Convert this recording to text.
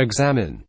Examine.